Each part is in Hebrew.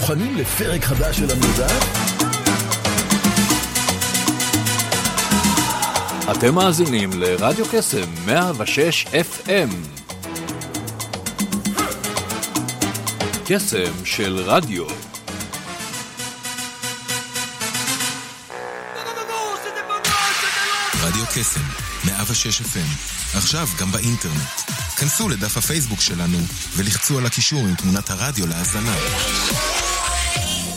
מוכנים לפרק חדש של המרדף? אתם מאזינים לרדיו קסם 106 FM. קסם של רדיו. רדיו קסם, 106 FM, עכשיו גם באינטרנט. כנסו לדף הפייסבוק שלנו ולחצו על הקישור עם תמונת הרדיו להאזנה.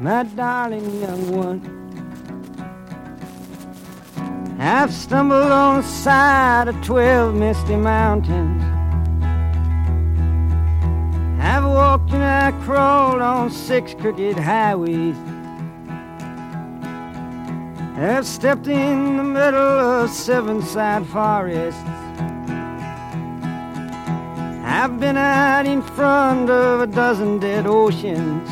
My darling young one? I've stumbled on the side of twelve misty mountains. I've walked and I crawled on six crooked highways. I've stepped in the middle of seven side forests. I've been out in front of a dozen dead oceans.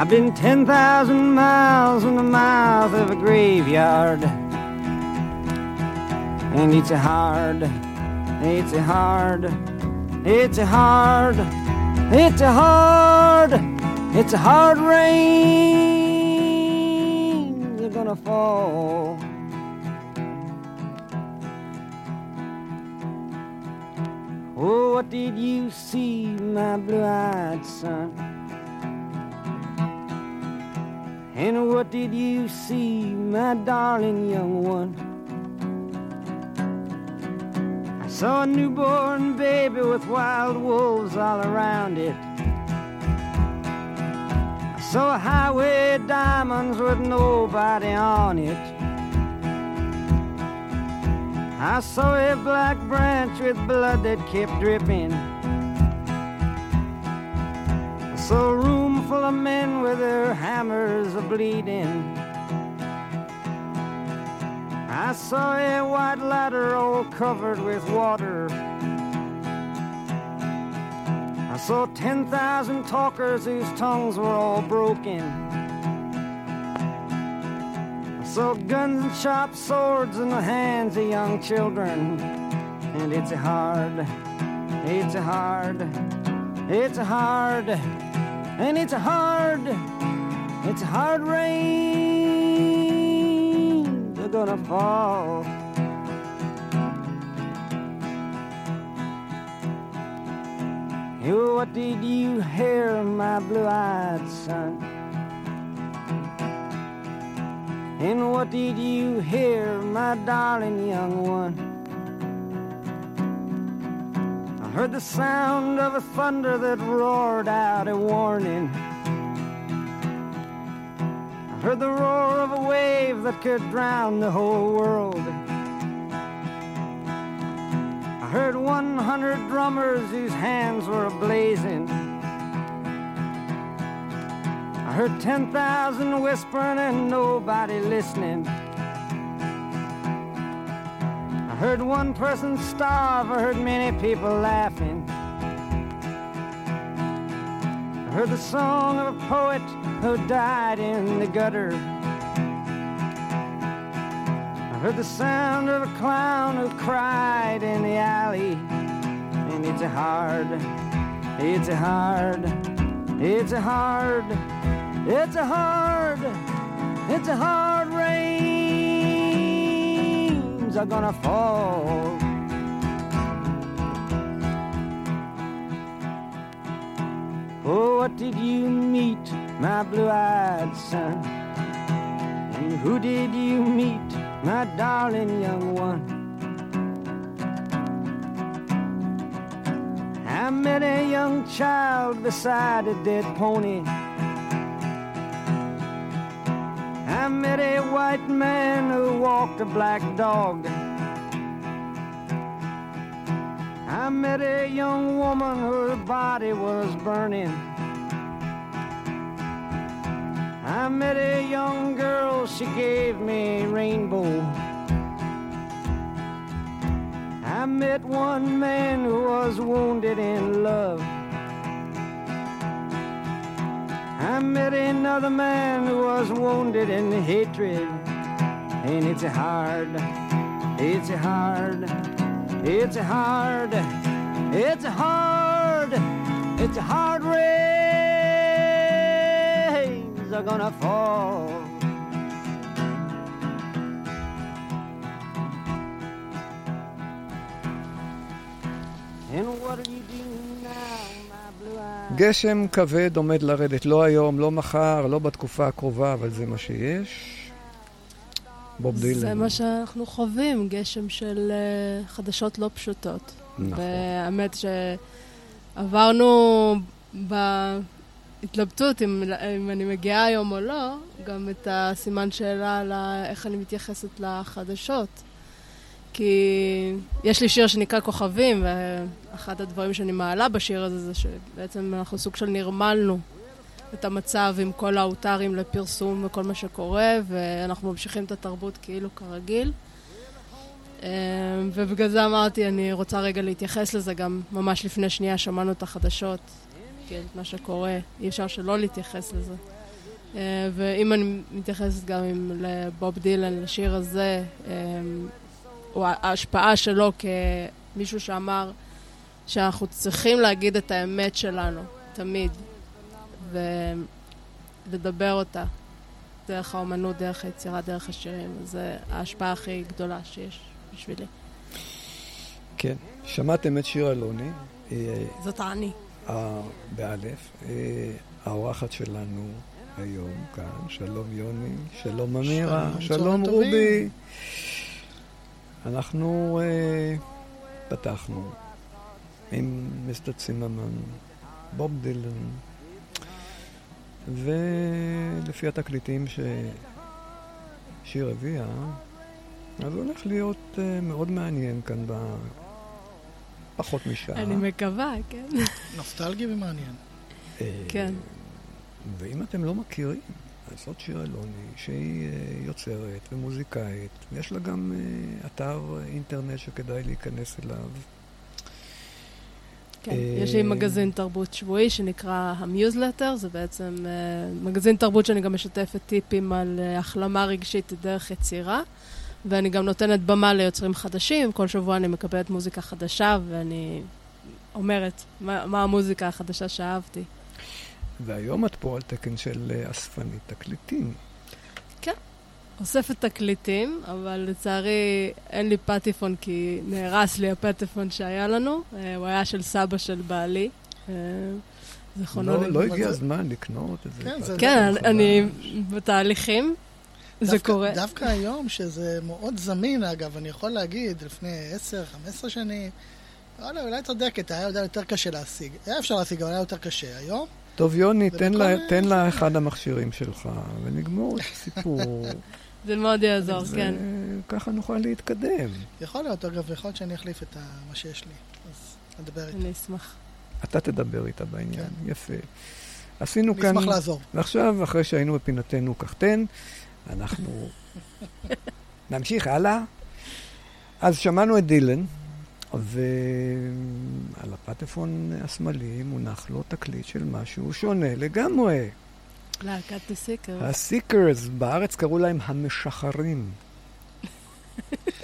I've been 10,000 miles in the mouth of a graveyard. And it's a hard, it's a hard, it's a hard, it's a hard, it's a hard rain. You're gonna fall. Oh, what did you see, my blue-eyed son? And what did you see, my darling young one? I saw a newborn baby with wild wolves all around it. I saw highway diamonds with nobody on it. I saw a black branch with blood that kept dripping. I saw a room full of men with their hammers a bleeding. I saw a white ladder all covered with water. I saw 10,000 talkers whose tongues were all broken. I saw guns and sharp swords in the hands of young children. And it's hard, it's hard, it's hard, and it's a hard, it's a hard rain. They're gonna fall. You, what did you hear, my blue-eyed son? And what did you hear, my darling young one? Heard the sound of a thunder that roared out a warning. I heard the roar of a wave that could drown the whole world. I heard 100 drummers whose hands were ablazing. I heard 10,000 whispering and nobody listening. Heard one person starve, I heard many people laughing. I heard the song of a poet who died in the gutter. I heard the sound of a clown who cried in the alley. And it's a hard, it's a hard, it's a hard, it's a hard, it's a hard are gonna fall. Oh, what did you meet, my blue-eyed son? And who did you meet, my darling young one? I met a young child beside a dead pony. Met a white man who walked a black dog. I met a young woman whose body was burning. I met a young girl, she gave me a rainbow. I met one man who was wounded in love. I met another man who was wounded in hatred. And it's hard, it's hard, it's hard, it's hard, it's hard rains are gonna fall. And what גשם כבד עומד לרדת, לא היום, לא מחר, לא בתקופה הקרובה, אבל זה מה שיש. בוב דילן. זה מה שאנחנו חווים, גשם של אה, חדשות לא פשוטות. נכון. והאמת שעברנו בהתלבטות אם, אם אני מגיעה היום או לא, גם את הסימן שאלה על איך אני מתייחסת לחדשות. כי יש לי שיר שנקרא כוכבים, ואחד הדברים שאני מעלה בשיר הזה זה שבעצם אנחנו סוג של נרמלנו את המצב עם כל האותרים לפרסום וכל מה שקורה, ואנחנו ממשיכים את התרבות כאילו כרגיל. אה, ובגלל זה אמרתי, אני רוצה רגע להתייחס לזה, גם ממש לפני שנייה שמענו את החדשות, כן, מה שקורה, אי אפשר שלא להתייחס לזה. אה, ואם אני מתייחסת גם עם לבוב דילן, לשיר הזה, אה, או ההשפעה שלו כמישהו שאמר שאנחנו צריכים להגיד את האמת שלנו, תמיד, ולדבר אותה דרך האומנות, דרך היצירה, דרך השירים. זה ההשפעה הכי גדולה שיש בשבילי. כן. שמעתם את שיר אלוני, זאת אני. אה, באלף. אה, האורחת שלנו היום כאן, שלום יוני, שלום אמירה, שלום, שלום צהריים טובים. רובי. אנחנו אה, פתחנו עם מיסטר צימרמן, בוב דילן, ולפי התקליטים ששיר הביאה, אז הולך להיות אה, מאוד מעניין כאן בפחות משעה. אני מקווה, כן. נוסטלגי ומעניין. אה, כן. ואם אתם לא מכירים, זאת שיר אלוני, שהיא אה, יוצרת ומוזיקאית, ויש לה גם אה, אתר אינטרנט שכדאי להיכנס אליו. כן, אה, יש לי מגזין תרבות שבועי שנקרא המיוזלטר, זה בעצם מגזין תרבות שאני גם משתפת טיפים על החלמה רגשית דרך יצירה, ואני גם נותנת במה ליוצרים חדשים, כל שבוע אני מקבלת מוזיקה חדשה, ואני אומרת מה, מה המוזיקה החדשה שאהבתי. והיום את פה על תקן של אה, אספנית תקליטים. אוספת תקליטים, אבל לצערי אין לי פטיפון כי נהרס לי הפטיפון שהיה לנו. אה, הוא היה של סבא של בעלי. אה, זיכרונו לא, לברכה. לא הגיע הזמן לקנות את זה. כן, זה- כן. אני בתהליכים. זה דווקא- קורה. דווקא היום, שזה מאוד זמין, אגב, אני יכול להגיד, לפני 10-15 שנים, וואלה, אולי צודקת, היה יותר קשה להשיג. היה אפשר להשיג, אבל היה יותר קשה. היום, טוב, יוני, זה תן לה, תן לה אחד המכשירים שלך, ונגמור את הסיפור. זה מאוד יעזור, כן. וככה נוכל להתקדם. יכול להיות, אגב, יכול להיות שאני אחליף את מה שיש לי. אז נדבר איתה. אני אשמח. אתה תדבר איתה בעניין, יפה. עשינו אני כאן... אשמח לעזור. ועכשיו, אחרי שהיינו בפינתנו קחתן, אנחנו נמשיך הלאה. אז שמענו את דילן, ועל הפטפון השמאלי מונח לו תקליט של משהו שונה לגמרי. להקת הסיקר. הסיקרס, בארץ קראו להם המשחרים.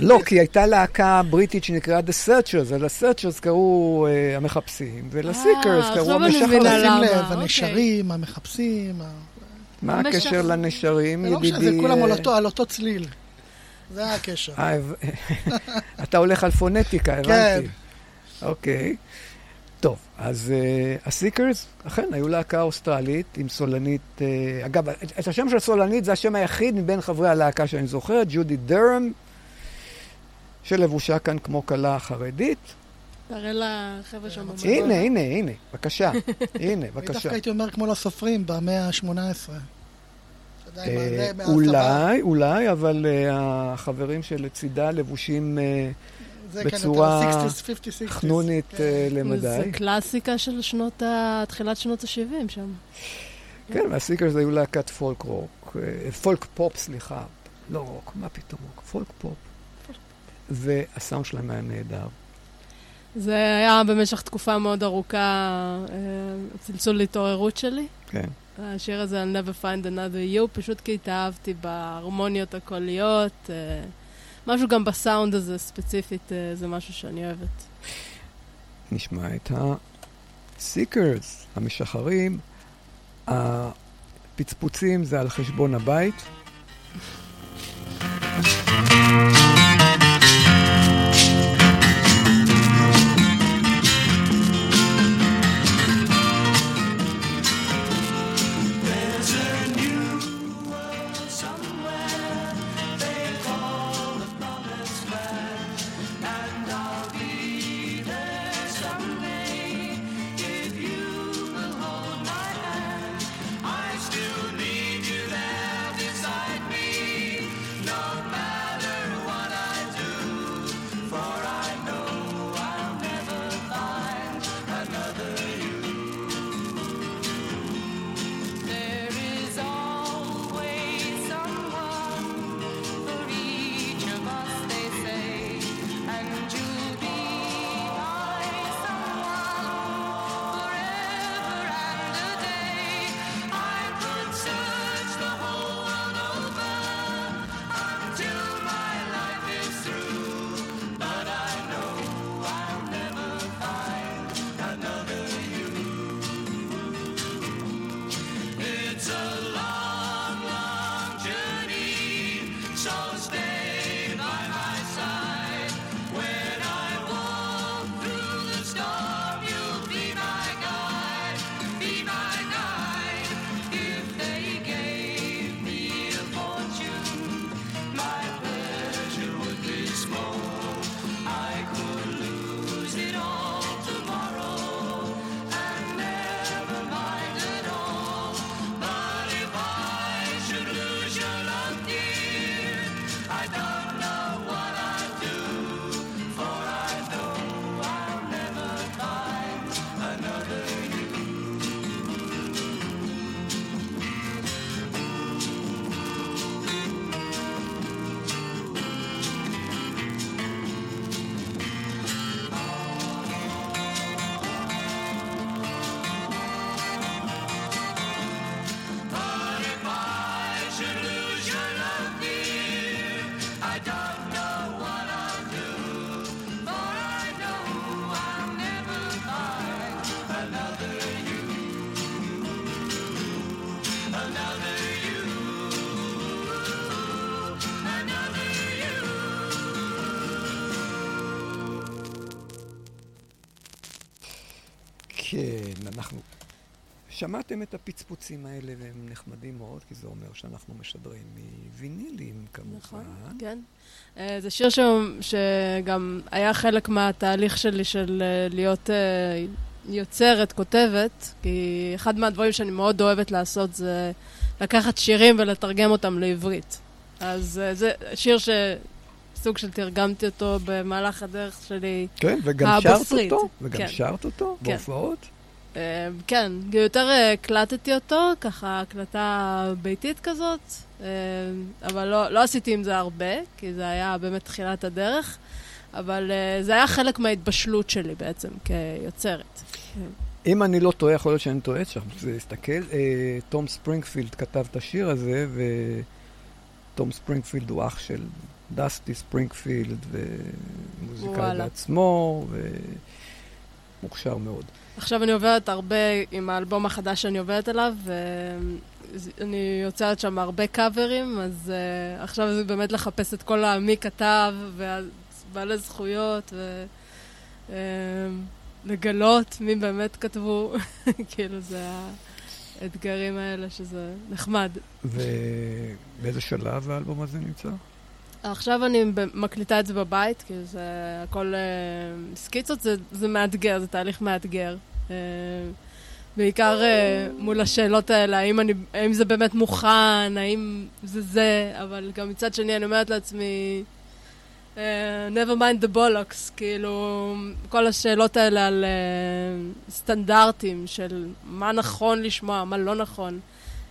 לא, כי הייתה להקה בריטית שנקראה The Searchers, על ה-Searchers קראו uh, המחפשים, ולסיקרס אה, קראו עכשיו אני המשחרים. מבינה שים למה, לב, אוקיי. הנשרים, המחפשים, מה הקשר לנשרים, זה לא ידידי? משנה, זה כולם אה, על אותו צליל. זה הקשר. אה, אתה הולך על פונטיקה, כן. הבנתי. אוקיי. טוב, אז הסיקרס, אכן, היו להקה אוסטרלית עם סולנית, uh, אגב, את השם של סולנית זה השם היחיד מבין חברי הלהקה שאני זוכר, ג'ודי דרם, שלבושה כאן כמו כלה חרדית. תראה לחבר'ה שם. במדור. הנה, הנה, הנה, בבקשה, הנה, אני בבקשה. דווקא הייתי אומר כמו לסופרים במאה ה-18. עדיין אה, מעלה מהצבא. אולי, אולי, אבל אה, החברים שלצידה לבושים אה, זה כן, בצורה יותר 60s, 50s, 60s. חנונית כן. אה, למדי. זה קלאסיקה של שנות ה... תחילת שנות ה-70 שם. כן, וה Seekers היו להקת פולק רוק, אה, פולק פופ, סליחה. לא רוק, מה פתאום רוק? פולק פופ. והסאונד שלהם היה נהדר. זה היה במשך תקופה מאוד ארוכה אה, צלצול להתעוררות שלי. כן. השיר הזה, I'll never find another you, פשוט כי התאהבתי בהרמוניות הקוליות. אה, משהו גם בסאונד הזה ספציפית, אה, זה משהו שאני אוהבת. נשמע את הסיקרס, המשחרים. הפצפוצים זה על חשבון הבית. There שמעתם את הפצפוצים האלה והם נחמדים מאוד, כי זה אומר שאנחנו משדרים מווינילים כמובן. נכון, כן. אה, זה שיר ש... שגם היה חלק מהתהליך שלי של אה, להיות אה, יוצרת, כותבת, כי אחד מהדברים שאני מאוד אוהבת לעשות זה לקחת שירים ולתרגם אותם לעברית. אז אה, זה שיר שסוג של תרגמתי אותו במהלך הדרך שלי. כן, וגם שרת הבוסרית. אותו? וגם כן. שרת אותו? כן. בהופעות? אה, כן, יותר אה, הקלטתי אותו, ככה הקלטה ביתית כזאת, אה, אבל לא, לא עשיתי עם זה הרבה, כי זה היה באמת תחילת הדרך, אבל זה היה חלק מההתבשלות שלי בעצם כיוצרת. אם אני לא טועה, יכול להיות שאני טועה, תסתכל, אה, תום ספרינגפילד כתב את השיר הזה, ותום ספרינגפילד הוא אח של דסטי ספרינגפילד, ומוזיקאי. בעצמו, ומוכשר מאוד. עכשיו אני עוברת הרבה עם האלבום החדש שאני עוברת עליו, ואני יוצרת שם הרבה קאברים, אז uh, עכשיו זה באמת לחפש את כל המי כתב, ובעלי זכויות, ולגלות מי באמת כתבו, כאילו זה האתגרים האלה, שזה נחמד. ובאיזה שלב האלבום הזה נמצא? עכשיו אני מקליטה את זה בבית, כי זה הכל אה, סקיצות, זה, זה מאתגר, זה תהליך מאתגר. אה, בעיקר אה, מול השאלות האלה, האם, אני, האם זה באמת מוכן, האם זה זה, אבל גם מצד שני אני אומרת לעצמי, never mind the bollocks, כאילו, כל השאלות האלה על סטנדרטים של מה נכון לשמוע, מה לא נכון.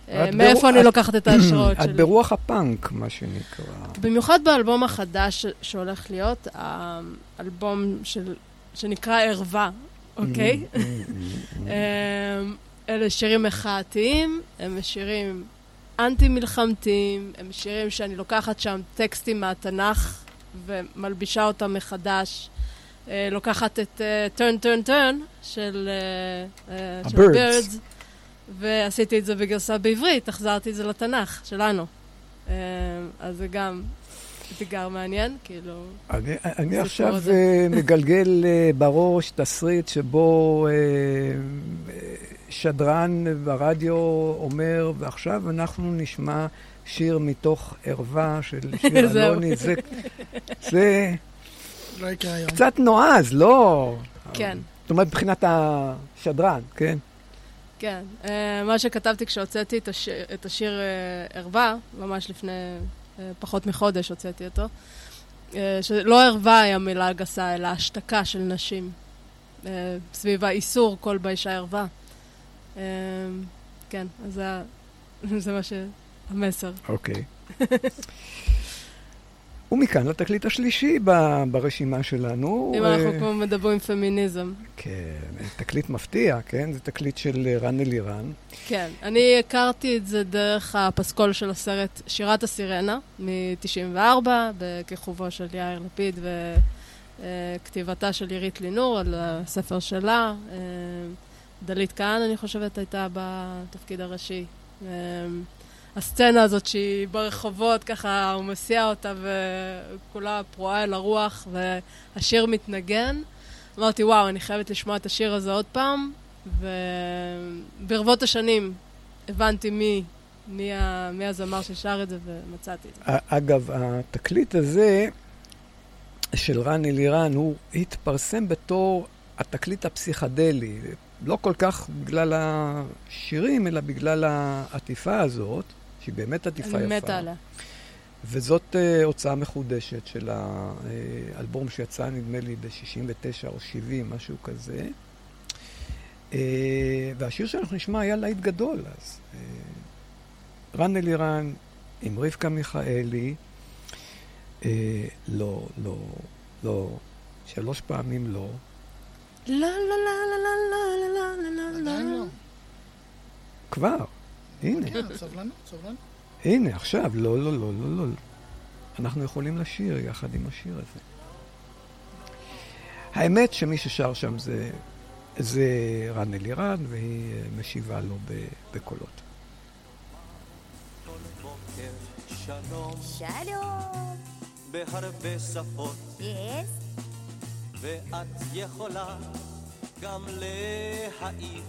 אה, את מאיפה אני את- לוקחת את ההשראות את שלי. ברוח הפאנק, מה שנקרא. במיוחד באלבום החדש שהולך להיות, האלבום של, שנקרא ערווה, אוקיי? אמ, אלה שירים מחאתיים, הם שירים אנטי-מלחמתיים, הם שירים שאני לוקחת שם טקסטים מהתנ"ך ומלבישה אותם מחדש. אה, לוקחת את turn turn turn של אה, ועשיתי את זה בגרסה בעברית, החזרתי את זה לתנ"ך שלנו. אה, אז זה גם אתגר מעניין, כאילו... אני, אני עכשיו הזה. אה, מגלגל אה, בראש תסריט שבו שדרן ברדיו אומר, ועכשיו אנחנו נשמע שיר מתוך ערווה של שיר. אלוני. זה, זה לא יקרה היום. קצת נועז, לא? כן. זאת אומרת, מבחינת השדרן, כן? כן, אה, מה שכתבתי כשהוצאתי את השיר, את השיר אה, ערווה, ממש לפני אה, פחות מחודש הוצאתי אותו, שלא ערווה היא המילה הגסה, אלא השתקה של נשים, סביב האיסור כל באישה ערווה. כן, אז זה, זה מה ש... המסר. אוקיי. ומכאן לתקליט השלישי ב- ברשימה שלנו. אם אה, אנחנו כבר מדברים פמיניזם. כן, תקליט מפתיע, כן? זה תקליט של אה, רן אלירן. כן, אני הכרתי את זה דרך הפסקול של הסרט שירת הסירנה מ-94, בכיכובו של יאיר לפיד וכתיבתה של עירית לינור על הספר שלה. אה, דלית כהן, אני חושבת, הייתה בתפקיד הראשי. הסצנה הזאת שהיא ברחובות, ככה הוא מסיע אותה וכולה פרועה אל הרוח והשיר מתנגן. אמרתי, וואו, אני חייבת לשמוע את השיר הזה עוד פעם, וברבות השנים הבנתי מי, מי, ה, מי הזמר ששר את זה ומצאתי את זה. אגב, התקליט הזה של רן אלירן, הוא התפרסם בתור התקליט הפסיכדלי. לא כל כך בגלל השירים, אלא בגלל העטיפה הזאת, שהיא באמת עטיפה יפה. אני מתה עליה. וזאת uh, הוצאה מחודשת של האלבום שיצא, נדמה לי, ב-69 או 70, משהו כזה. Uh, והשיר שאנחנו נשמע היה להיט גדול אז. Uh, רן אלירן עם רבקה מיכאלי, uh, לא, לא, לא, שלוש פעמים לא. לא, לא, לא, לא, לא, לא, לא, לא, לא, לא. עדיין לא. כבר, הנה, כן, סבלנות, סבלנות. הנה, עכשיו, לא, לא, לא, לא, לא. אנחנו יכולים לשיר יחד עם השיר הזה. האמת שמי ששר שם זה, זה רן אלירן, והיא אה, משיבה לו בקולות. שלום שלום. בהרבה שפות, יס? ואת יכולה גם להעיף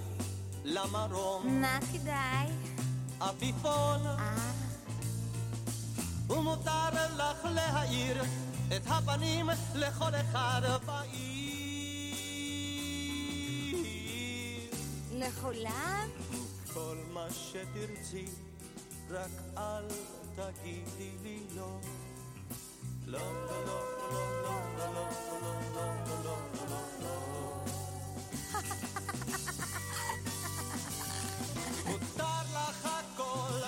למרום מה כדאי? עפיפון, אה, ומותר לך להאיר את הפנים לכל אחד בעיר. לכולם? כל מה שתרצי, רק אל תגידי לי לא. לא, לא, לא, לא, לא, לא, לא, לא, לא, לא, לא, לא, לא. מותר לך הכל,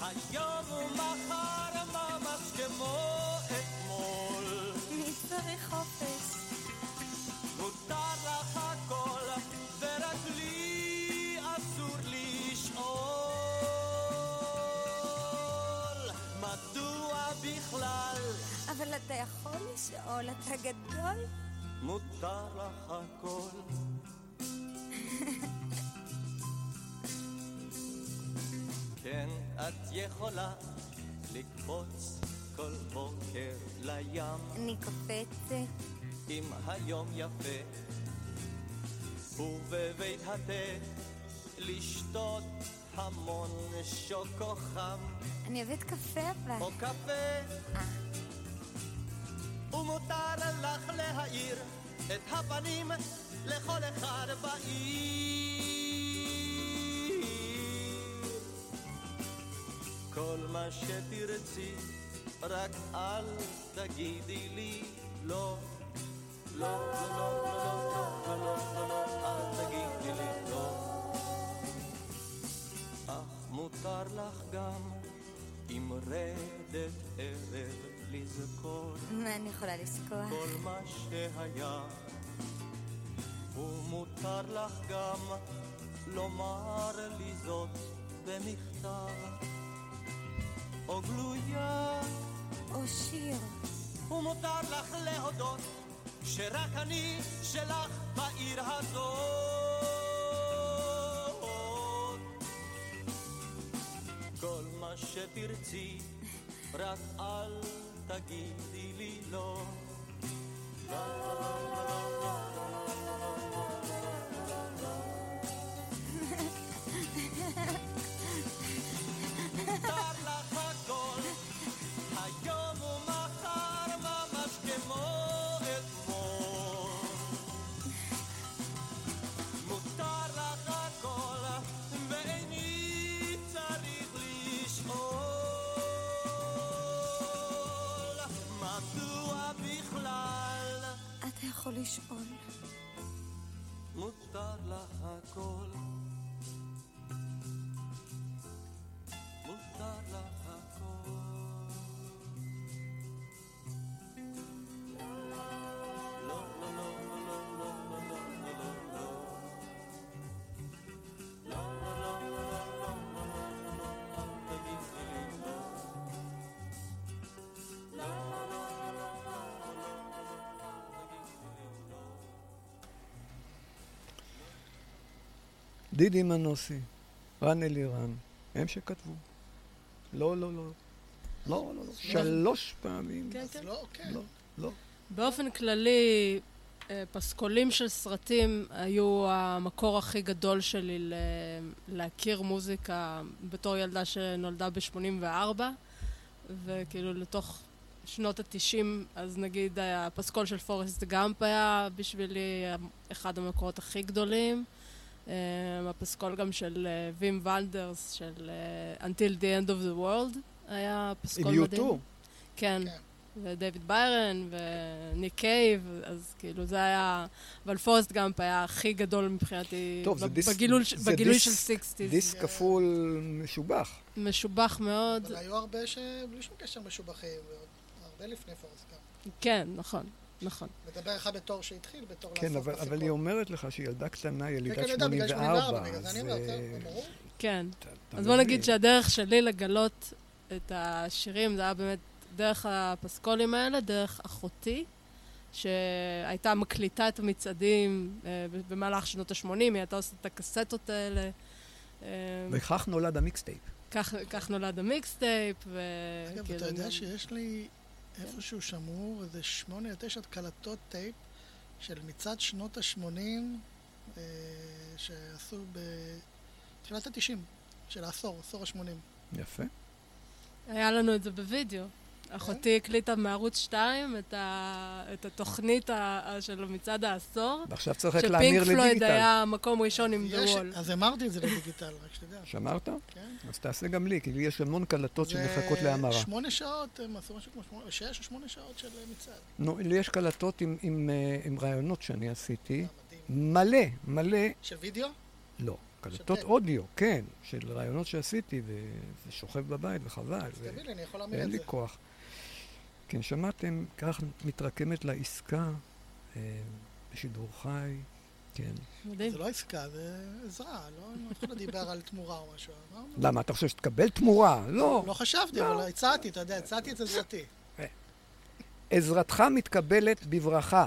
היום ומחר ממש כמו אתמול. מי צריך חופש? מותר לך הכל, ורק לי אסור לשאול. מדוע בכלל אבל אתה יכול לשאול, אתה גדול? מותר לך הכל? כן, את יכולה לקפוץ כל בוקר לים. אני קופצת. אם היום יפה, ובבית התה לשתות המון שוקו חם אני אוהבת קפה אבל. או קפה, אה, ומותר לך להאיר את הפנים לכל אחד בעיר. כל מה שתרצי, רק אל תגידי לי לא. לא, לא, לא, לא, לא, לא, לא, לא, אל תגידי לי לא. אך מותר לך גם עם רדת ערב לזכור מה אני יכולה לזכור? כל מה שהיה. ומותר לך גם לומר לי זאת במכתב או גלויה. או שיר. ומותר לך להודות שרק אני שלך בעיר הזאת. כל מה שתרצי, רק אל תגידי לי לא. מותר לך הכל, היום דידי מנוסי, רן אלירן, הם שכתבו. לא, לא, לא. לא, לא, לא. שלוש פעמים. כן, כן. לא, כן. לא, לא. באופן כללי, אה, פסקולים של סרטים היו המקור הכי גדול שלי ל- להכיר מוזיקה בתור ילדה שנולדה ב-84, וכאילו לתוך שנות ה-90, אז נגיד הפסקול של פורסט גאמפ היה בשבילי אחד המקורות הכי גדולים. אה, הפסקול גם של אה, וים ונדרס, של אה, Until the End of the World, היה פסקול עם מדהים. U2. כן. ודייוויד ביירן וניק קייב, אז כאילו זה היה... אבל פורסט גאמפ היה הכי גדול מבחינתי טוב, זה דיסק- בגילוי, זה בגילוי דיסק- של sixties. דיסק כפול משובח. משובח מאוד. אבל היו הרבה שבלי שום קשר משובחים, הרבה לפני פורסט גאמפ. כן, נכון, נכון. מדבר לך בתור שהתחיל, בתור כן, לעשות אבל, אבל פסקול. היא אומרת לך שהיא ילדה קטנה, ילידת כן, אני יודע, בגלל 84. בגלל זה אני אז, אומר, אה, זה ברור. כן. אז בוא. נגיד שהדרך שלי לגלות את השירים זה היה באמת דרך הפסקולים האלה, דרך אחותי, שהייתה מקליטה את המצעדים אה, במהלך שנות ה-80, היא הייתה עושה את הקסטות האלה. אה, וכך נולד ה mixtape. כך, כך נולד ה mixtape, ו... אגב, אתה יודע שיש לי איפשהו שמור איזה שמונה או תשע קלטות טייפ של מצעד שנות ה-80 אה, שעשו בתחילת ה-90, של העשור, עשור ה-80. יפה. היה לנו את זה בווידאו. אחותי הקליטה מערוץ 2 את, ה... את התוכנית ה... ה- של מצעד העשור. ועכשיו צריך רק להמיר שפינק פלויד לדיגיטל. היה מקום ראשון עם יש- The Wall. אז המרתי את זה לדיגיטל, רק שתדע. שמרת? כן. אז תעשה גם לי, כי לי יש המון קלטות שמחכות זה להמרה. שמונה שעות, הם עשו משהו כמו שמונה, שש או שמונה שעות של אה, מצעד. נו, לי יש קלטות עם, עם, אה, עם רעיונות שאני עשיתי. מלא, מלא. של וידאו? לא, קלטות. אודיו, כן, של רעיונות שעשיתי, וזה שוכב בבית, וחבל. תביא לי, אני יכול ואין את לי זה. כוח. כן, שמעתם, כך מתרקמת לה עסקה אה, בשידור חי, כן. זה לא עסקה, זה עזרה, לא, אף אחד לא דיבר על תמורה או משהו. למה, אתה חושב שתקבל תמורה? לא. לא חשבתי, לא. אבל הצעתי, אתה יודע, הצעתי את עזרתי. עזרתך מתקבלת בברכה.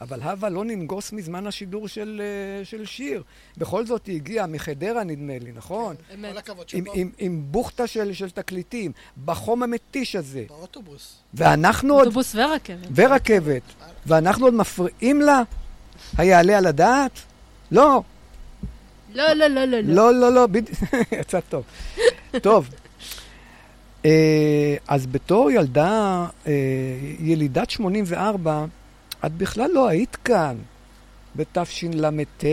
אבל הווה לא ננגוס מזמן השידור של, אה, של שיר. בכל זאת היא הגיעה מחדרה, נדמה לי, נכון? אמת. כל הכבוד עם, שבו. עם, עם בוכטה של, של תקליטים, בחום המתיש הזה. באוטובוס. ואנחנו עוד... אוטובוס ורכבת. ורכבת. ואנחנו עוד מפריעים לה? היעלה על הדעת? לא. לא, לא, לא, לא. לא, לא, לא, בדיוק, יצא טוב. טוב. אה, אז בתור ילדה, אה, ילידת 84, את בכלל לא היית כאן. בתשל"ט,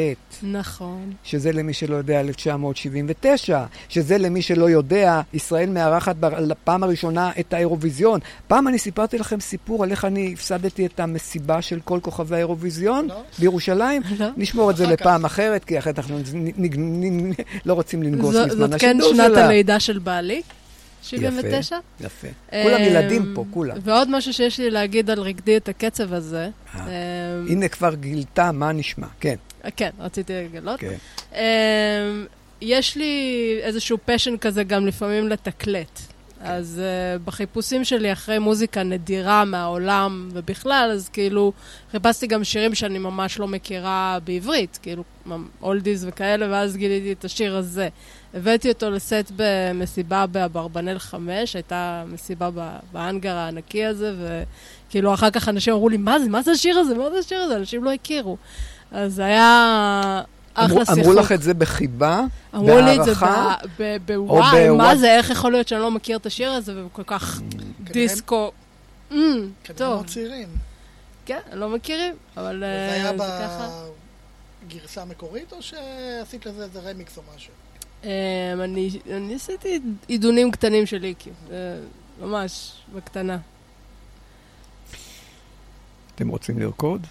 נכון. שזה למי שלא יודע 1979, שזה למי שלא יודע, ישראל מארחת בפעם הראשונה את האירוויזיון. פעם אני סיפרתי לכם סיפור על איך אני הפסדתי את המסיבה של כל כוכבי האירוויזיון לא. בירושלים. לא. נשמור את זה. לפעם אחרת, כי אחרת אנחנו נ- נ- נ- לא רוצים לנגוס זו- בזמן זאת כן השידור שנת שלה. הלידה של בעלי, 79. יפה. כולם אמ, ילדים פה, כולם. ועוד משהו שיש לי להגיד על רקדי את הקצב הזה. אה. אמ, הנה כבר גילתה מה נשמע, כן. כן, רציתי לגלות. כן. יש לי איזשהו פשן כזה גם לפעמים לתקלט. אז uh, בחיפושים שלי אחרי מוזיקה נדירה מהעולם ובכלל, אז כאילו חיפשתי גם שירים שאני ממש לא מכירה בעברית, כאילו אולדיז וכאלה, ואז גיליתי את השיר הזה. הבאתי אותו לסט במסיבה באברבנל 5, הייתה מסיבה באנגר הענקי הזה, וכאילו אחר כך אנשים אמרו לי, מה זה, מה זה השיר הזה, מה זה השיר הזה? אנשים לא הכירו. אז זה היה אחלה אמרו- שיחוק. אמרו לך את זה בחיבה? אמרו לי את זה בוואי, מה זה, איך יכול להיות שאני לא מכיר את השיר הזה, וכל כך דיסקו. Mm, כנראה טוב, מאוד צעירים. כן, לא מכירים, אבל זה אה, היה זה ככה. בגרסה המקורית, או שעשית לזה איזה רמיקס או משהו? אה, אני אני עשיתי עידונים קטנים של איקי, אה, ממש, בקטנה. אתם רוצים לרקוד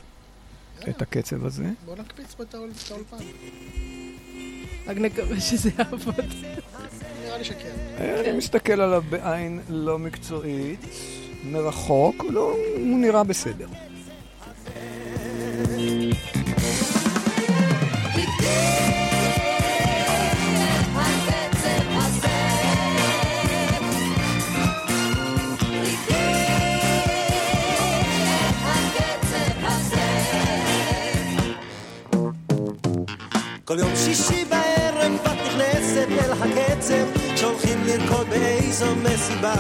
את הקצב הזה? בוא נקפיץ פה את האול- את האולפן. רק נקווה שזה יעבוד. נראה לי שכן. אני מסתכל עליו בעין לא מקצועית, מרחוק, לא, הוא נראה בסדר. שישי בערב את נכנסת אל הקצב שהולכים לרקוד באיזו מסיבה.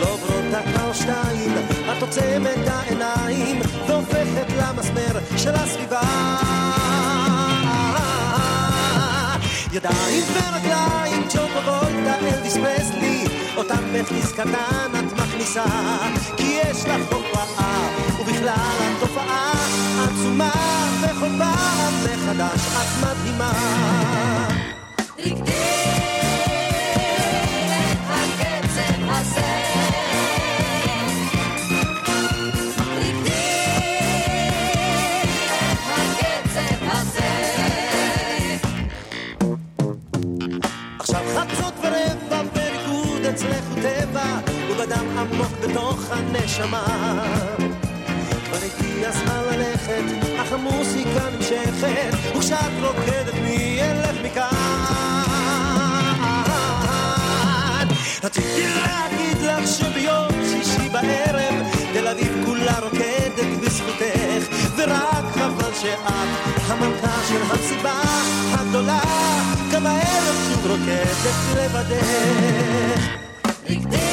לא דקה או שתיים את עוצמת העיניים והופכת למסמר של הסביבה. ידיים ורגליים ג'ו פרולטה אלוויס פרסלי אותם בכיס קטן את מכניסה כי יש לך הופעה ובכלל התופעה עצומה וכל פעם מחדש את מדהימה אצלך הוא טבע ובדם עמוק בתוך הנשמה. כבר הגיע הזמן ללכת אך המוסיקה נמשכת וכשאת רוקדת מי ילך מכאן? רציתי להגיד לך שביום שישי בערב תל אביב כולה רוקדת בזכותך ורק חבל שאת המלכה של המסיבה הגדולה גם הערב שוב רוקדת לבדך רקדי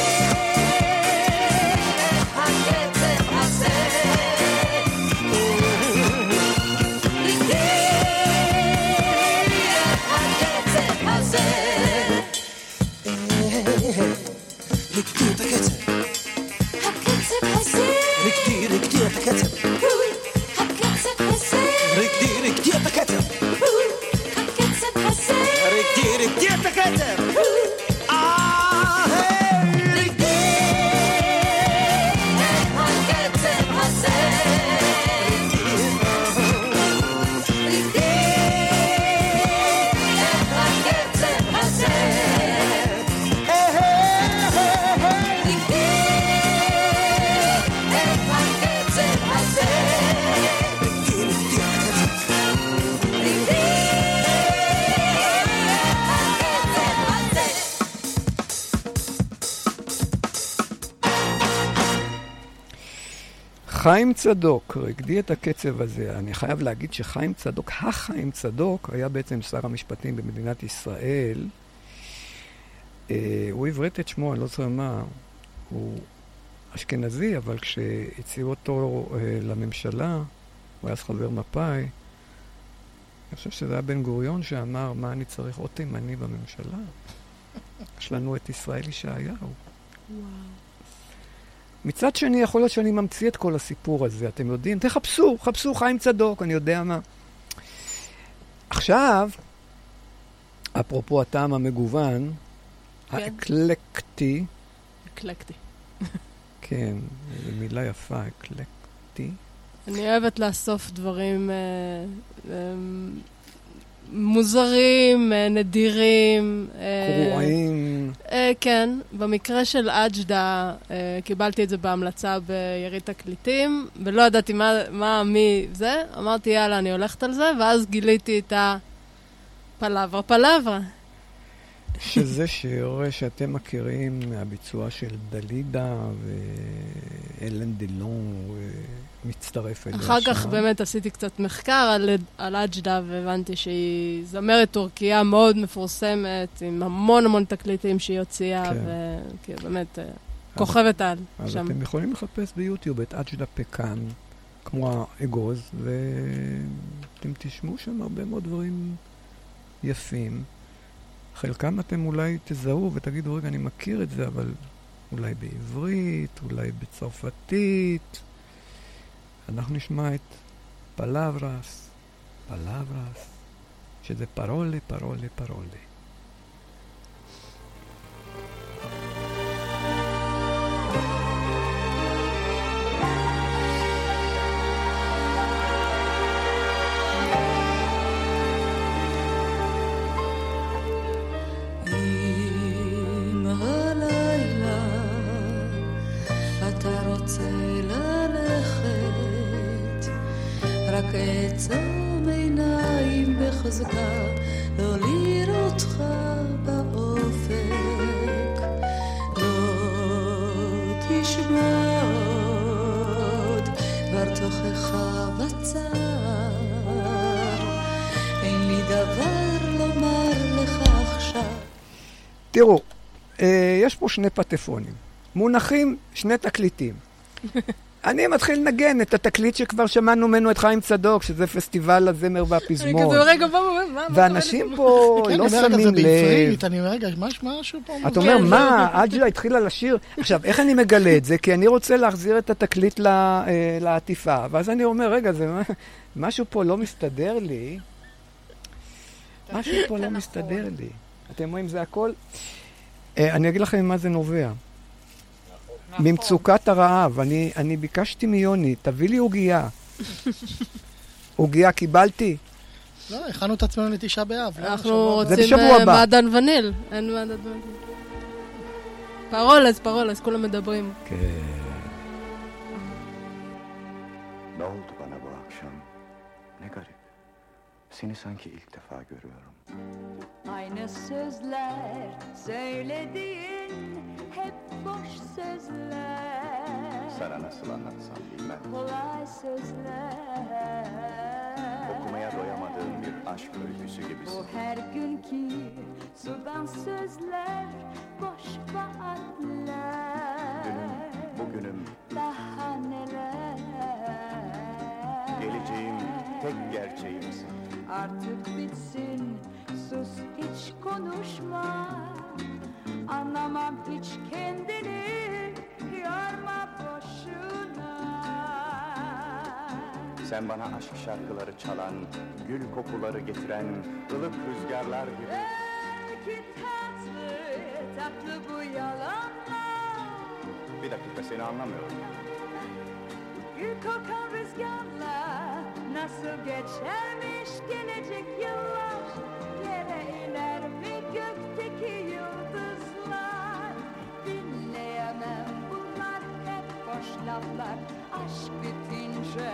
חיים צדוק, רקדי את הקצב הזה. אני חייב להגיד שחיים צדוק, החיים צדוק, היה בעצם שר המשפטים במדינת ישראל. אה, הוא עברת את שמו, אני לא זוכר מה, הוא אשכנזי, אבל כשהציעו אותו אה, לממשלה, הוא היה אז חבר מפא"י, אני חושב שזה היה בן גוריון שאמר, מה אני צריך עוד תימני בממשלה? יש לנו את ישראל ישעיהו. מצד שני, יכול להיות שאני ממציא את כל הסיפור הזה, אתם יודעים? תחפשו, חפשו חיים צדוק, אני יודע מה. עכשיו, אפרופו הטעם המגוון, כן. האקלקטי, אקלקטי. כן, זו מילה יפה, אקלקטי. אני אוהבת לאסוף דברים אה, אה, מוזרים, אה, נדירים. אה, קרועים. אה, כן, במקרה של אג'דה, קיבלתי את זה בהמלצה ביריד תקליטים, ולא ידעתי מה, מה, מי זה, אמרתי יאללה, אני הולכת על זה, ואז גיליתי את ה Palavra Palavra. שזה שיר שאתם מכירים מהביצוע של דלידה ואלן דלון מצטרף אליה אחר כך. באמת עשיתי קצת מחקר על, על אג'דה, והבנתי שהיא זמרת טורקיה מאוד מפורסמת, עם המון המון תקליטים שהיא הוציאה, כן. והיא באמת אה, כוכבת על אז שם. אתם יכולים לחפש ביוטיוב את אג'דה פקאן, כמו האגוז, ואתם תשמעו שם הרבה מאוד דברים יפים. חלקם אתם אולי תזהו ותגידו, רגע, אני מכיר את זה, אבל אולי בעברית, אולי בצרפתית. אנחנו נשמע את Palavras, Palavras, שזה Paroles, Paroles, Paroles. רק עצום עיניים בחזקה, לא לראותך באופק, לא תשמע עוד דבר תוכך בצר, אין לי דבר לומר לך עכשיו. תראו, אה, יש פה שני פטפונים. מונחים שני תקליטים. אני מתחיל לנגן את התקליט שכבר שמענו ממנו את חיים צדוק, שזה פסטיבל הזמר אני והפזמון. כזה, רגע, מה, מה, ואנשים פה כן, לא אני אומר, רגע, זה שמים לב. בעברית, אני אומר, רגע, מש- משהו פה... אתה. אומר, מה, אג'לה התחילה לשיר? עכשיו, איך אני מגלה את זה? כי אני רוצה להחזיר את התקליט ל- אה, לעטיפה. ואז אני אומר, רגע, זה מה- משהו פה לא מסתדר לי. משהו פה לא מסתדר לי. אתם רואים, זה הכל... אה, אני אגיד לכם ממה זה נובע. ממצוקת הרעב. אני, אני ביקשתי מיוני, תביא לי עוגייה. עוגייה קיבלתי? לא, הכנו את עצמנו לתשעה באב. לא? אנחנו רוצים אה. מעדן וניל. אין מעדן וניל. Paroles, Paroles, כולם מדברים. כן. Ne oldu bana bu akşam? Ne garip. Seni sanki ilk defa görüyorum. Aynı sözler söylediğin hep boş sözler. Sana nasıl anlatsam bilmem. Kolay sözler. Okumaya doyamadığım bir aşk öyküsü gibisin. Bu her günkü sudan sözler boş vaatler. Dünüm, bugünüm, Daha neler. geleceğim, tek gerçeğimsin. Artık bitsin sus hiç konuşma Anlamam hiç kendini yorma boşuna Sen bana aşk şarkıları çalan, gül kokuları getiren, ılık rüzgarlar gibi. Belki tatlı tatlı bu yalanlar Bir dakika seni anlamıyorum. Gül kokan geçermiş gelecek yıllar Yere iner mi gökteki yıldızlar? Dinleyemem bunlar hep boş laflar. Aşk bitince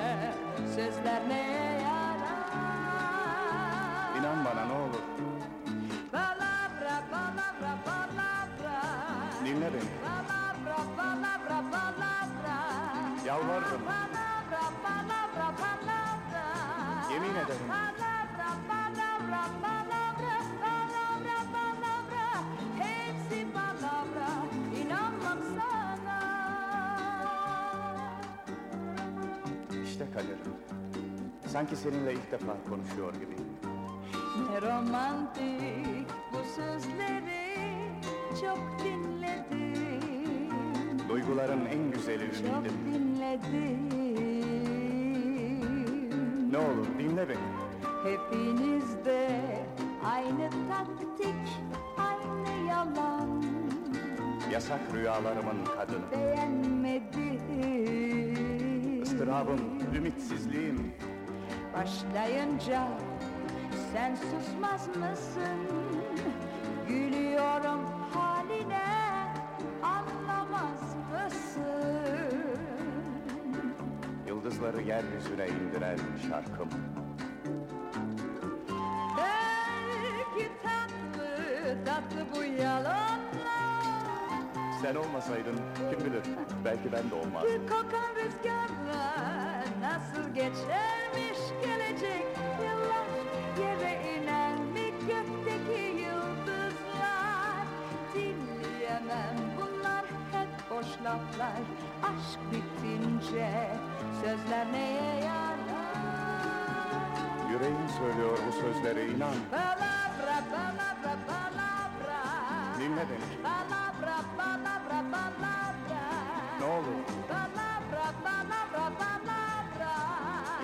sözler neye yarar? İnan bana ne olur, Palavra, palavra, palavra dinle beni. Kader. Sanki seninle ilk defa konuşuyor gibiyim. Ne romantik bu sözleri çok dinledim. Duyguların en güzeli Çok ümidim dinledim. Ne olur dinle beni. Hepinizde aynı taktik, aynı yalan. Yasak rüyalarımın kadını. Beğenmedim ıstırabım, ümitsizliğim Başlayınca sen susmaz mısın? Gülüyorum haline anlamaz mısın? Yıldızları yeryüzüne indiren şarkım Belki tatlı tatlı bu yalanlar Sen olmasaydın kim bilir? Belki ben de olmazdım. Kokan rüzgarlar nasıl geçermiş gelecek? Yıllar Yere iner mi gökteki yıldızlar? Dinleyemem bunlar hep boş laflar. Aşk bitince sözler neye yarar? Yüreğim söylüyor bu sözlere inan. Palavra, palavra, palavra. Dinle beni. Palavra, palavra, Balabra. Ne olur? Balabra, balabra.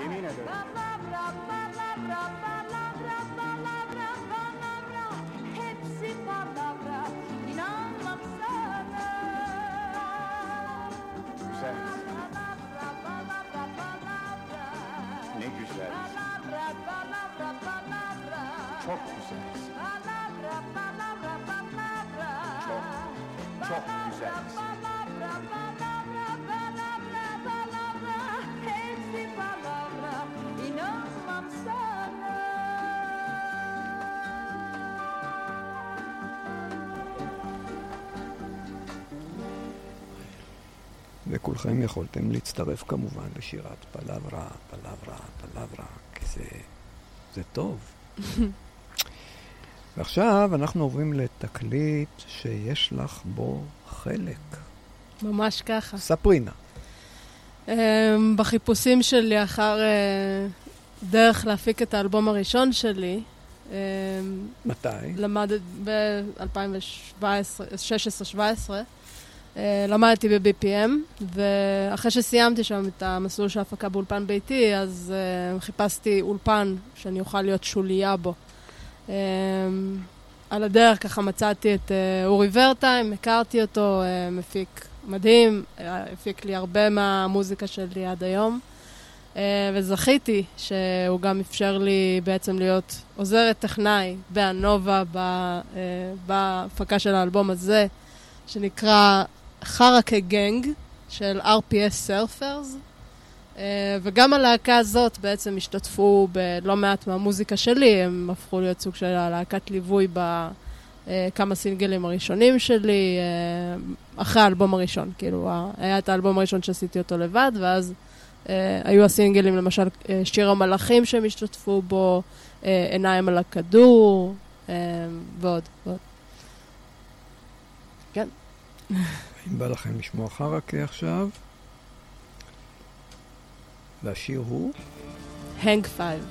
Yemin ederim. Balabra, balabra, balabra, balabra, balabra. Hepsi balabra. İnanmam sana. Güzel. Balabra, balabra, balabra. Ne güzel. Balabra, balabra, balabra. Çok güzelsin. וכולכם יכולתם להצטרף כמובן לשירת פלברה, פלברה, פלברה, כי זה, זה טוב. ועכשיו אנחנו עוברים לתקליט שיש לך בו חלק. ממש ככה. ספרינה. אמ, בחיפושים שלי אחר אה, דרך להפיק את האלבום הראשון שלי, אמ, מתי? למדת ב-2016-2017, אה, למדתי ב-BPM, ואחרי שסיימתי שם את המסלול של ההפקה באולפן ביתי, אז אה, חיפשתי אולפן שאני אוכל להיות שוליה בו. אה, על הדרך ככה מצאתי את אה, אורי ורטיים, הכרתי אותו, אה, מפיק מדהים, אה, הפיק לי הרבה מהמוזיקה שלי עד היום. אה, וזכיתי שהוא גם אפשר לי בעצם להיות עוזרת טכנאי באנובה אה, בהפקה של האלבום הזה, שנקרא חרקה גנג של RPS סרפרס. אה, וגם הלהקה הזאת בעצם השתתפו בלא מעט מהמוזיקה שלי, הם הפכו להיות סוג של הלהקת ליווי בכמה סינגלים הראשונים שלי, אה, אחרי האלבום הראשון, כאילו היה את האלבום הראשון שעשיתי אותו לבד, ואז אה, היו הסינגלים, למשל אה, שיר המלאכים שהם השתתפו בו, אה, עיניים על הכדור, אה, ועוד, ועוד. כן. אם בא לכם לשמוע חרקה עכשיו, והשיר הוא? Hang Five.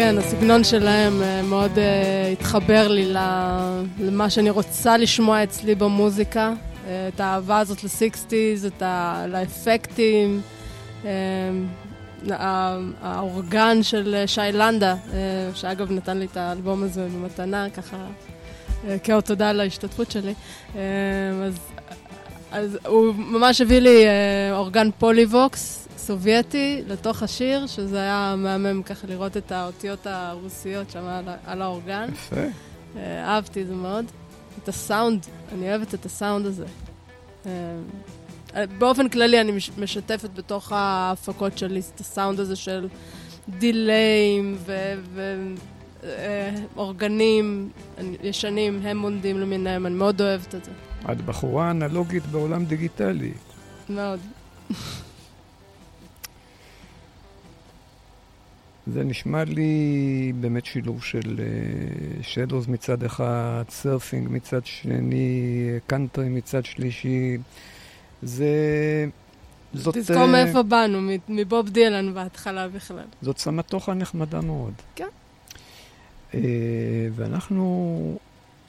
כן, הסגנון שלהם אה, מאוד אה, התחבר לי למה שאני רוצה לשמוע אצלי במוזיקה. אה, את האהבה הזאת ל sixties. לאפקטים. הא- האורגן של שי לנדה, שאגב נתן לי את האלבום הזה במתנה, ככה כאות תודה על ההשתתפות שלי. אז, אז הוא ממש הביא לי אורגן פוליבוקס סובייטי לתוך השיר, שזה היה מהמם ככה לראות את האותיות הרוסיות שם על, על האורגן. יפה. אה, אהבתי את זה מאוד. את הסאונד, אני אוהבת את הסאונד הזה. אה, באופן כללי אני מש- משתפת בתוך ההפקות שלי את הסאונד הזה של דיליים ואורגנים ישנים, המונדים למיניהם, אני מאוד אוהבת את זה. את בחורה אנלוגית בעולם דיגיטלי. מאוד. זה נשמע לי באמת שילוב של שדוז מצד אחד, surfing מצד שני, קאנטרי מצד שלישי. זה... זאת... תזכור אה, מאיפה באנו, מבוב דילן בהתחלה בכלל. זאת סמטוחה נחמדה מאוד. כן. אה, ואנחנו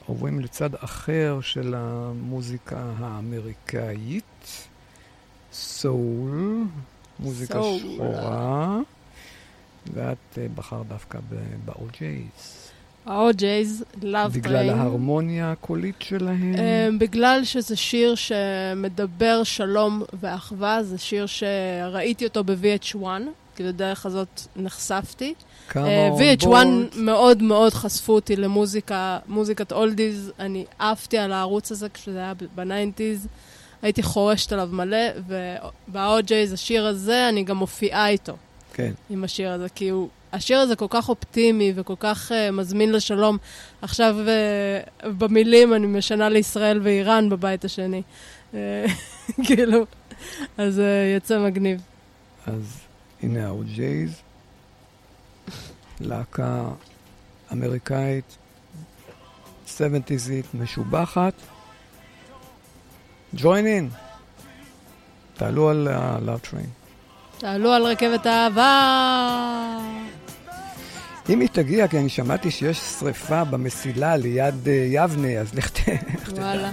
עוברים לצד אחר של המוזיקה האמריקאית, סול, מוזיקה. שחורה, ואת אה, בחרת דווקא ב-OJ's. ה-OJ's, Love בגלל Train. ההרמוניה הקולית שלהם. Um, בגלל שזה שיר שמדבר שלום ואחווה, זה שיר שראיתי אותו ב-VH1, כי בדרך הזאת נחשפתי. אה, on VH1 board. מאוד מאוד חשפו אותי למוזיקה, מוזיקת oldies, אני עפתי על הערוץ הזה כשזה היה ב nineties, הייתי חורשת עליו מלא, וה-O'Jays, השיר הזה, אני גם מופיעה איתו. כן. עם השיר הזה, כי הוא, השיר הזה כל כך אופטימי וכל כך אה, מזמין לשלום. עכשיו אה, במילים אני משנה לישראל ואיראן בבית השני. אה, כאילו, אז uh, יצא מגניב. אז הנה ה-OJ's, להקה אמריקאית, 70'סית, משובחת. join in, תעלו על ה-Love Train. תעלו על רכבת האהבה! אם היא תגיע, כי אני שמעתי שיש שריפה במסילה ליד אה, יבנה, אז לך תדע. וואלה.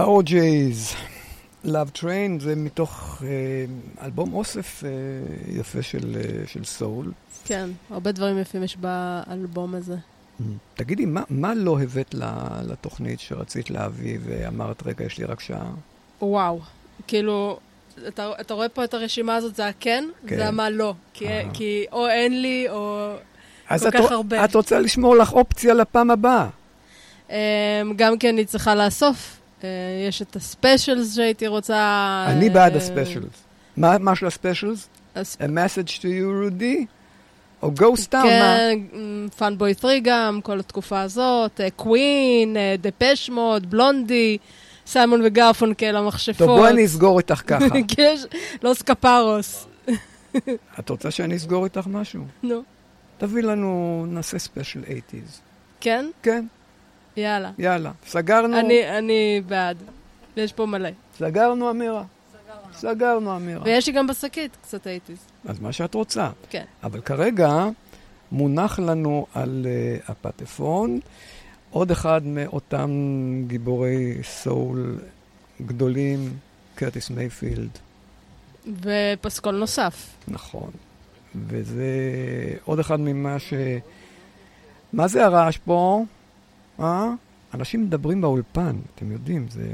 ה-OJ's, Love Train זה מתוך אה, אלבום אוסף אה, יפה של, אה, של סול. כן, הרבה דברים יפים יש באלבום הזה. תגידי, מה, מה לא הבאת לתוכנית שרצית להביא ואמרת, רגע, יש לי רק שעה? וואו, כאילו, אתה, אתה רואה פה את הרשימה הזאת, זה הכן, כן. זה המה לא. כי, כי או אין לי, או אז כל את, כך הרבה. את רוצה לשמור לך אופציה לפעם הבאה. אמ, גם כי אני צריכה לאסוף. אה, יש את הספיישלס שהייתי רוצה... אני בעד אה, הספיישלס. מה מה של הספיישלס? הס- A message to you, Rudy? או Ghost Town? מה? כן, Fun Boy 3 גם, כל התקופה הזאת, קווין, דפש מוד, בלונדי, סיימון וגרפונקל, המכשפות. טוב, בואי אני אסגור איתך ככה. יש לוס קפרוס. את רוצה שאני אסגור איתך משהו? נו. תביא לנו, נעשה ספיישל 80's. כן? כן. יאללה. יאללה, סגרנו? אני, אני בעד. יש פה מלא. סגרנו, אמירה? סגרנו, אמירה. ויש לי גם בשקית קצת eighties. אז מה שאת רוצה. כן. אבל כרגע מונח לנו על אה, הפטפון עוד אחד מאותם גיבורי סול גדולים, קרטיס מייפילד. ופסקול נוסף. נכון. וזה עוד אחד ממה ש... מה זה הרעש פה? אה? אנשים מדברים באולפן, אתם יודעים, זה...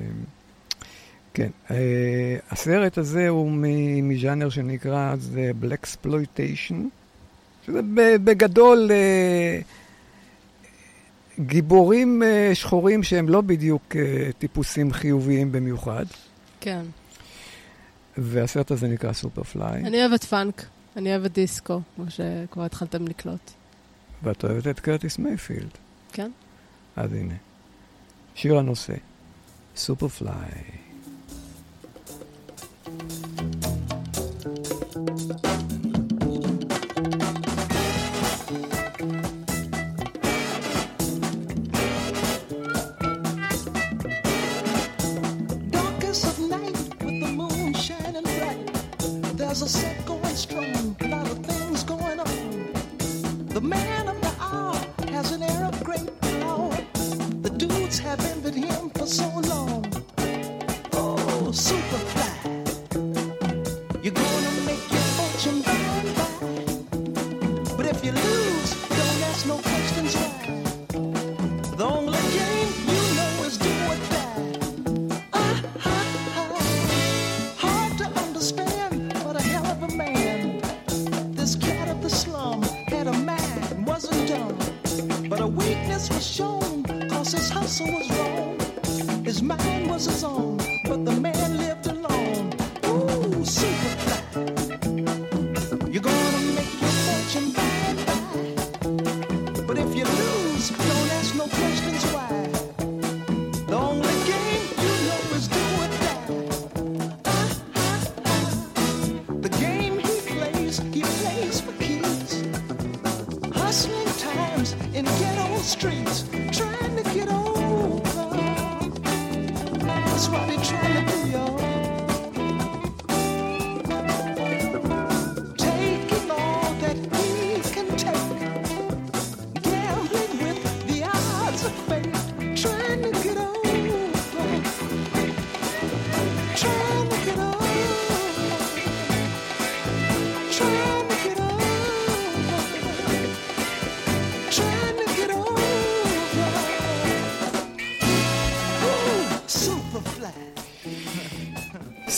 כן. אה, הסרט הזה הוא מז'אנר שנקרא זה Black Exploitation, שזה בגדול אה, גיבורים אה, שחורים שהם לא בדיוק אה, טיפוסים חיוביים במיוחד. כן. והסרט הזה נקרא Superfly. אני אוהבת פאנק, אני אוהבת דיסקו, כמו שכבר התחלתם לקלוט. ואת אוהבת את קרטיס מייפילד. כן. אז הנה. שיר הנושא, Superfly. Times in ghetto streets, trying to get over.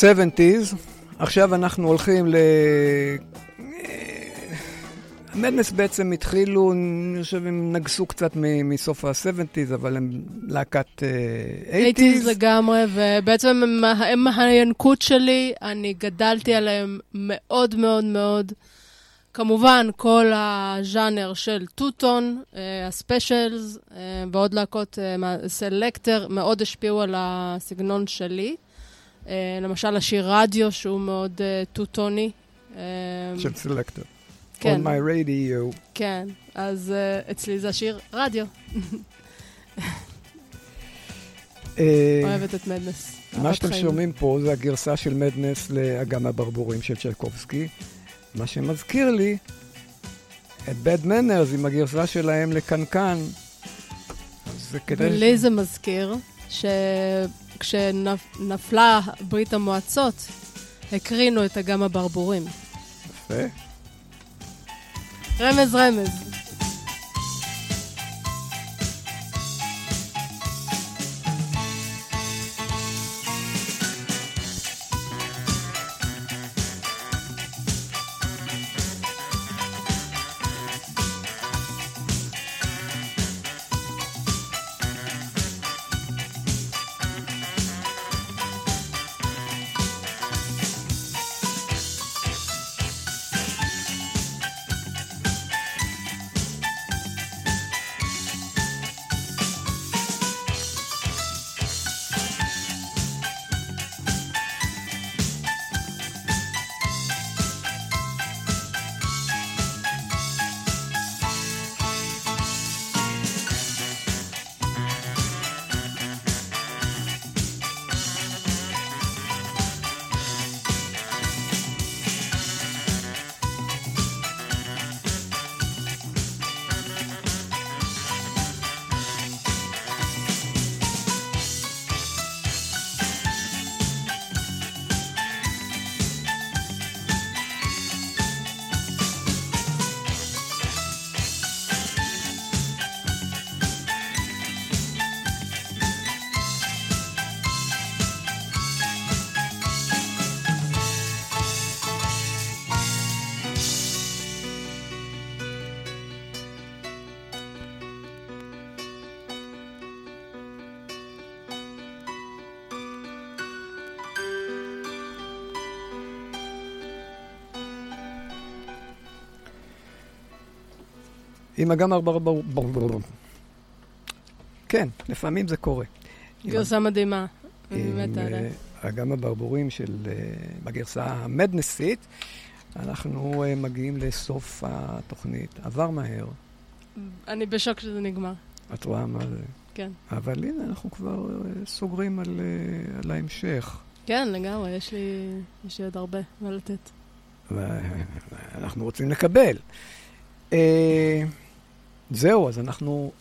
70's, עכשיו אנחנו הולכים ל... המדנס בעצם התחילו, אני חושב, הם נגסו קצת מסוף ה-70's, אבל הם להקת אה, 80's 80's. לגמרי, ובעצם הם, הם הינקות שלי, אני גדלתי עליהם מאוד מאוד מאוד. כמובן, כל הז'אנר של טוטון, אה, הספיישלס אה, ועוד להקות אה, סלקטר מאוד השפיעו על הסגנון שלי. אה, למשל, השיר רדיו, שהוא מאוד אה, טוטוני. אה, של סלקטור. כן. On my radio. כן, אז אצלי זה השיר רדיו. אה, אוהבת את מדנס. מה שאתם. שומעים פה זה הגרסה של מדנס לאגם הברבורים של צ'רקובסקי, מה שמזכיר לי את Bad Manners עם הגרסה שלהם לקנקן. אז זה כדי... ולי שכשנפלה ברית המועצות, הקרינו את אגם הברבורים. יפה. רמז רמז. עם אגם הברבור... כן, לפעמים זה קורה. גרסה מדהימה. עם עליה. אה, אגם הברבורים של, אה, בגרסה המדנסית, אנחנו אה, מגיעים לסוף התוכנית. עבר מהר, אני בשוק שזה נגמר. את רואה מה זה. כן. אבל הנה, אנחנו כבר סוגרים על, על ההמשך. כן, לגמרי, יש לי, יש לי עוד הרבה מה לתת. ואנחנו רוצים לקבל. זהו, אז אנחנו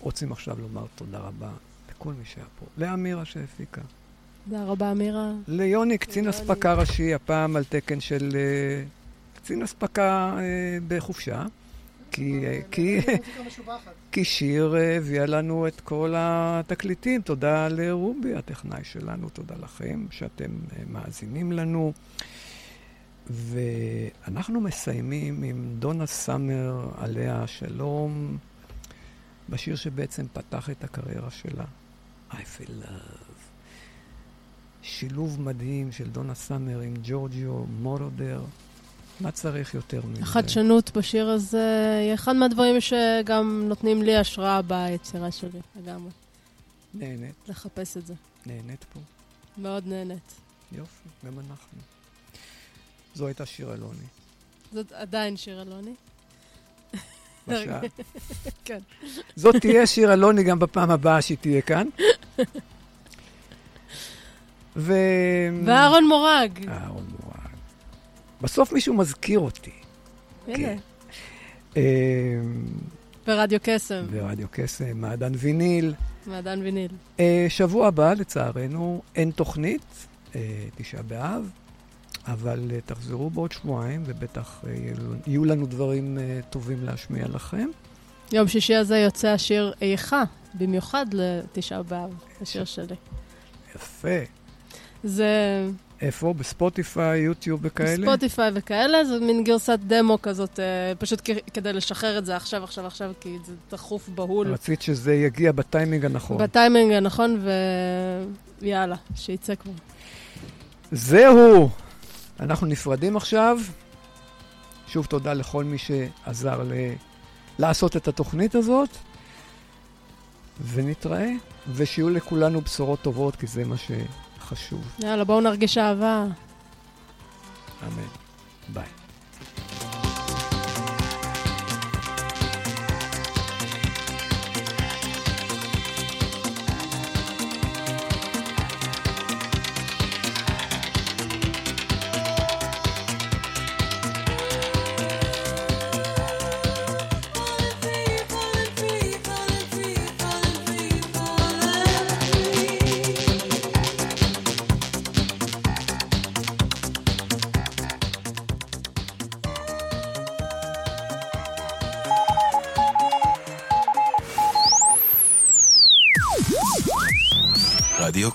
רוצים עכשיו לומר תודה רבה לכל מי שהיה פה. לאמירה שהפיקה. תודה רבה, אמירה. ליוני, קצין אספקה ראשי, הפעם על תקן של אה, קצין אספקה אה, בחופשה. כי, אה, כי, כי שיר אה, הביאה לנו את כל התקליטים. תודה לרובי, הטכנאי שלנו, תודה לכם שאתם מאזינים לנו. ואנחנו מסיימים עם דונה סאמר, עליה השלום, בשיר שבעצם פתח את הקריירה שלה, I feel love. שילוב מדהים של דונה סאמר עם ג'ורג'יו מורדר. מה צריך יותר מזה? החדשנות בשיר הזה היא אחד מהדברים שגם נותנים לי השראה ביצירה שלי, לגמרי. נהנית, לחפש את זה. נהנית פה. מאוד נהנית. יופי, גם אנחנו. זו הייתה שיר אלוני. זאת עדיין שיר אלוני. בשעה. כן. זאת תהיה שיר אלוני גם בפעם הבאה שהיא תהיה כאן. ו... ואהרון מורג. אהרון מורג. בסוף מישהו מזכיר אותי. הנה. אה, ברדיו קסם, ברדיו קסם, מעדן ויניל. מעדן ויניל. אה, שבוע הבא, לצערנו, אין תוכנית, אה, תשעה באב, אבל אה, תחזרו בעוד שבועיים, ובטח אה, יהיו- לנו דברים אה, טובים להשמיע לכם. יום שישי הזה יוצא השיר איכה, במיוחד לתשעה באב, השיר שלי. יפה. זה איפה? בספוטיפיי, יוטיוב וכאלה? ספוטיפיי וכאלה, זה מין גרסת דמו כזאת, פשוט כדי לשחרר את זה עכשיו, עכשיו, עכשיו, כי זה דחוף בהול. רצית שזה יגיע בטיימינג הנכון. בטיימינג הנכון, ויאללה, שיצא כבר. זהו! אנחנו נפרדים עכשיו. שוב תודה לכל מי שעזר ל... לעשות את התוכנית הזאת, ונתראה, ושיהיו לכולנו בשורות טובות, כי זה מה שחשוב. יאללה, בואו נרגיש אהבה. אמן. ביי.